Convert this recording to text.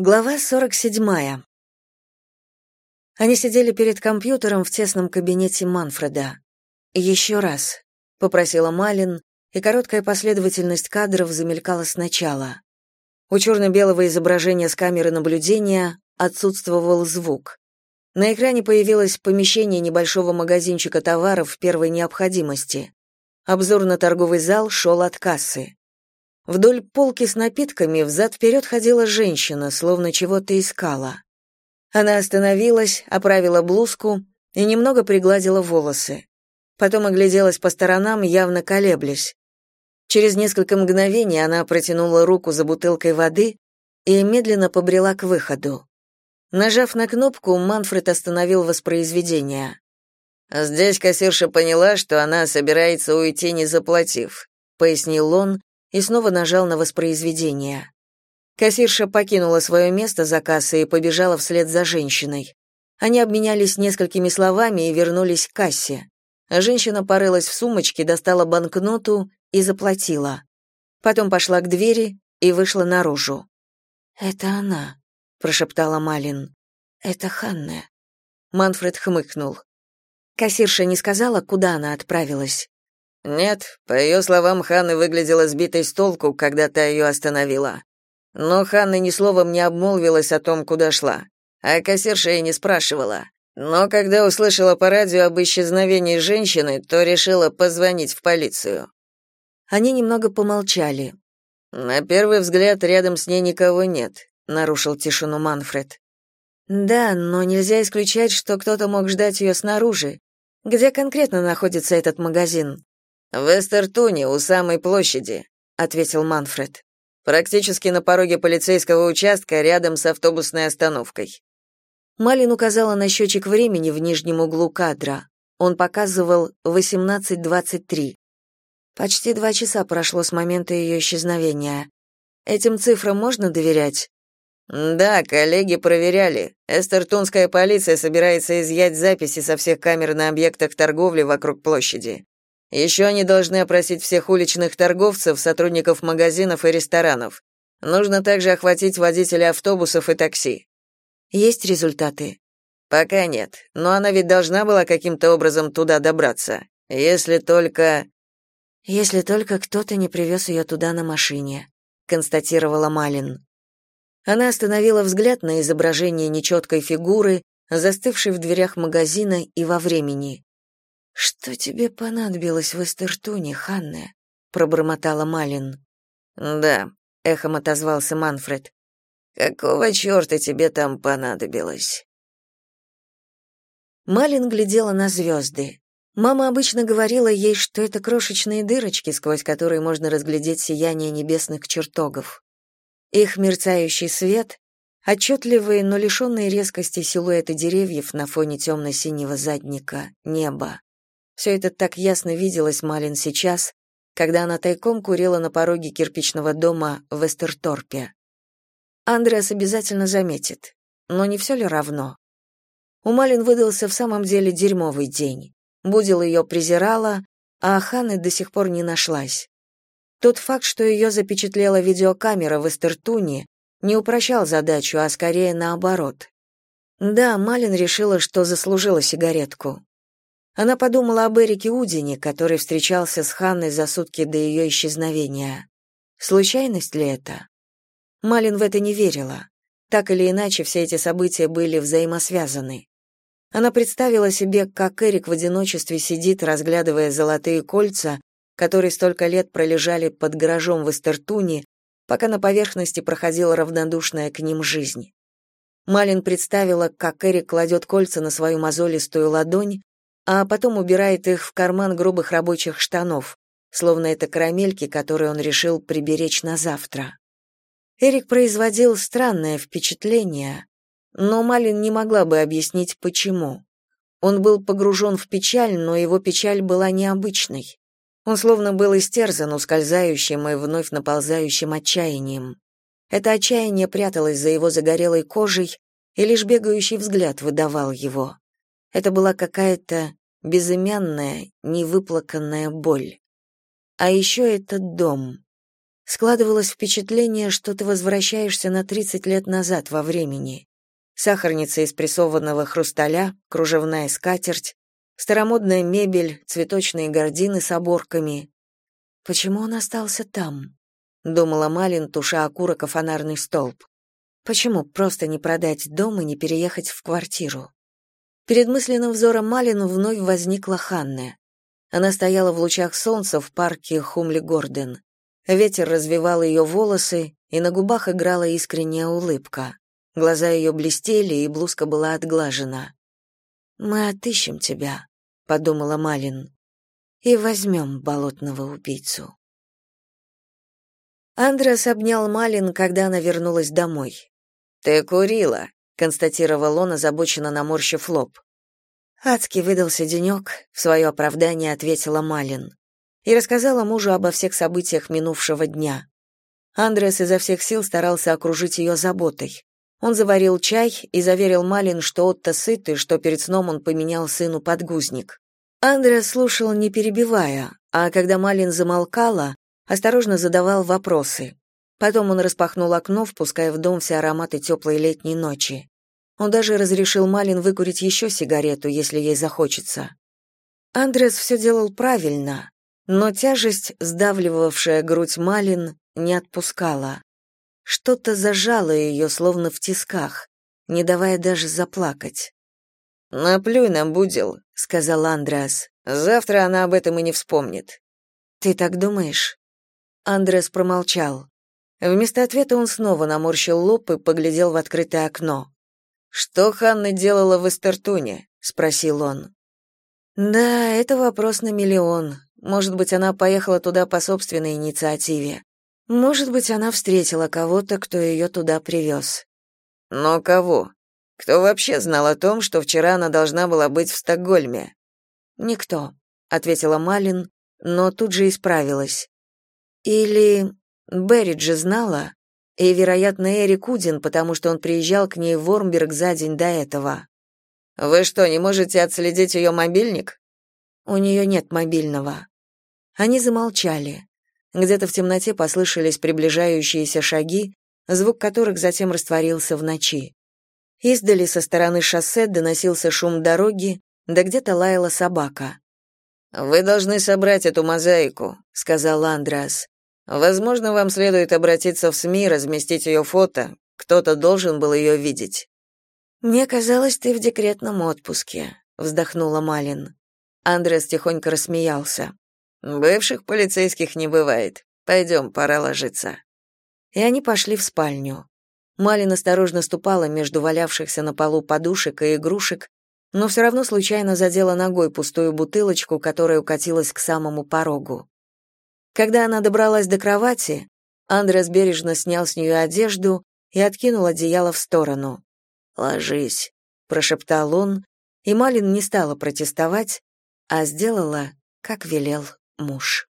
Глава 47. Они сидели перед компьютером в тесном кабинете Манфреда. «Еще раз», — попросила Малин, и короткая последовательность кадров замелькала сначала. У черно-белого изображения с камеры наблюдения отсутствовал звук. На экране появилось помещение небольшого магазинчика товаров первой необходимости. Обзор на торговый зал шел от кассы. Вдоль полки с напитками взад-вперед ходила женщина, словно чего-то искала. Она остановилась, оправила блузку и немного пригладила волосы. Потом огляделась по сторонам, явно колеблясь. Через несколько мгновений она протянула руку за бутылкой воды и медленно побрела к выходу. Нажав на кнопку, Манфред остановил воспроизведение. «Здесь кассирша поняла, что она собирается уйти, не заплатив», — пояснил он, и снова нажал на воспроизведение. Кассирша покинула свое место за кассой и побежала вслед за женщиной. Они обменялись несколькими словами и вернулись к кассе. Женщина порылась в сумочке, достала банкноту и заплатила. Потом пошла к двери и вышла наружу. «Это она», — прошептала Малин. «Это Ханна». Манфред хмыкнул. Кассирша не сказала, куда она отправилась. Нет, по ее словам, Ханна выглядела сбитой с толку, когда та ее остановила. Но Ханна ни словом не обмолвилась о том, куда шла. А кассирша и не спрашивала. Но когда услышала по радио об исчезновении женщины, то решила позвонить в полицию. Они немного помолчали. На первый взгляд рядом с ней никого нет, нарушил тишину Манфред. Да, но нельзя исключать, что кто-то мог ждать ее снаружи. Где конкретно находится этот магазин? В Эстертуне, у самой площади, ответил Манфред. Практически на пороге полицейского участка, рядом с автобусной остановкой. Малин указала на счетчик времени в нижнем углу кадра. Он показывал 18:23. Почти два часа прошло с момента ее исчезновения. Этим цифрам можно доверять? Да, коллеги проверяли. Эстертунская полиция собирается изъять записи со всех камер на объектах торговли вокруг площади. Еще они должны опросить всех уличных торговцев, сотрудников магазинов и ресторанов. Нужно также охватить водителей автобусов и такси. Есть результаты? Пока нет, но она ведь должна была каким-то образом туда добраться. Если только Если только кто-то не привез ее туда на машине, констатировала Малин. Она остановила взгляд на изображение нечеткой фигуры, застывшей в дверях магазина и во времени. Что тебе понадобилось в Эстертуне, Ханне? пробормотала Малин. Да, эхом отозвался Манфред. Какого черта тебе там понадобилось? Малин глядела на звезды. Мама обычно говорила ей, что это крошечные дырочки, сквозь которые можно разглядеть сияние небесных чертогов. Их мерцающий свет, отчетливые, но лишенные резкости силуэты деревьев на фоне темно-синего задника, неба. Все это так ясно виделось Малин сейчас, когда она тайком курила на пороге кирпичного дома в Эстерторпе. Андреас обязательно заметит, но не все ли равно? У Малин выдался в самом деле дерьмовый день. Будил ее презирала, а Ханы до сих пор не нашлась. Тот факт, что ее запечатлела видеокамера в Эстертуне, не упрощал задачу, а скорее наоборот. Да, Малин решила, что заслужила сигаретку. Она подумала об Эрике Удине, который встречался с Ханной за сутки до ее исчезновения. Случайность ли это? Малин в это не верила. Так или иначе, все эти события были взаимосвязаны. Она представила себе, как Эрик в одиночестве сидит, разглядывая золотые кольца, которые столько лет пролежали под гаражом в Эстертуне, пока на поверхности проходила равнодушная к ним жизнь. Малин представила, как Эрик кладет кольца на свою мозолистую ладонь, а потом убирает их в карман грубых рабочих штанов, словно это карамельки, которые он решил приберечь на завтра. Эрик производил странное впечатление, но Малин не могла бы объяснить, почему. Он был погружен в печаль, но его печаль была необычной. Он словно был истерзан ускользающим и вновь наползающим отчаянием. Это отчаяние пряталось за его загорелой кожей, и лишь бегающий взгляд выдавал его. Это была какая-то безымянная, невыплаканная боль. А еще этот дом. Складывалось впечатление, что ты возвращаешься на 30 лет назад во времени. Сахарница из прессованного хрусталя, кружевная скатерть, старомодная мебель, цветочные гардины с оборками. Почему он остался там? думала Малин, туша окурок фонарный столб. Почему просто не продать дом и не переехать в квартиру? Перед мысленным взором Малин вновь возникла Ханна. Она стояла в лучах солнца в парке Хумли-Горден. Ветер развивал ее волосы, и на губах играла искренняя улыбка. Глаза ее блестели, и блузка была отглажена. «Мы отыщем тебя», — подумала Малин, — «и возьмем болотного убийцу». Андрес обнял Малин, когда она вернулась домой. «Ты курила», — констатировал он, озабоченно наморщив лоб. Адский выдался денек, в свое оправдание ответила Малин и рассказала мужу обо всех событиях минувшего дня. Андрес изо всех сил старался окружить ее заботой. Он заварил чай и заверил Малин, что Отто сыт и что перед сном он поменял сыну подгузник. Андрес слушал, не перебивая, а когда Малин замолкала, осторожно задавал вопросы. Потом он распахнул окно, впуская в дом все ароматы теплой летней ночи. Он даже разрешил Малин выкурить еще сигарету, если ей захочется. Андрес все делал правильно, но тяжесть, сдавливавшая грудь Малин, не отпускала. Что-то зажало ее, словно в тисках, не давая даже заплакать. «Наплюй нам, Будил», — сказал Андреас. «Завтра она об этом и не вспомнит». «Ты так думаешь?» Андрес промолчал. Вместо ответа он снова наморщил лоб и поглядел в открытое окно. «Что Ханна делала в Эстертуне?» — спросил он. «Да, это вопрос на миллион. Может быть, она поехала туда по собственной инициативе. Может быть, она встретила кого-то, кто ее туда привез». «Но кого? Кто вообще знал о том, что вчера она должна была быть в Стокгольме?» «Никто», — ответила Малин, но тут же исправилась. «Или Берриджи знала, и, вероятно, Эрик Удин, потому что он приезжал к ней в Вормберг за день до этого». «Вы что, не можете отследить ее мобильник?» У нее нет мобильного. Они замолчали. Где-то в темноте послышались приближающиеся шаги, звук которых затем растворился в ночи. Издали со стороны шоссе доносился шум дороги, да где-то лаяла собака. «Вы должны собрать эту мозаику», — сказал Андреас. «Возможно, вам следует обратиться в СМИ, разместить ее фото. Кто-то должен был ее видеть». «Мне казалось, ты в декретном отпуске», — вздохнула Малин. Андрес тихонько рассмеялся. Бывших полицейских не бывает. Пойдем, пора ложиться. И они пошли в спальню. Малин осторожно ступала между валявшихся на полу подушек и игрушек, но все равно случайно задела ногой пустую бутылочку, которая укатилась к самому порогу. Когда она добралась до кровати, Андрес бережно снял с нее одежду и откинул одеяло в сторону. «Ложись», — прошептал он, и Малин не стала протестовать, а сделала, как велел муж.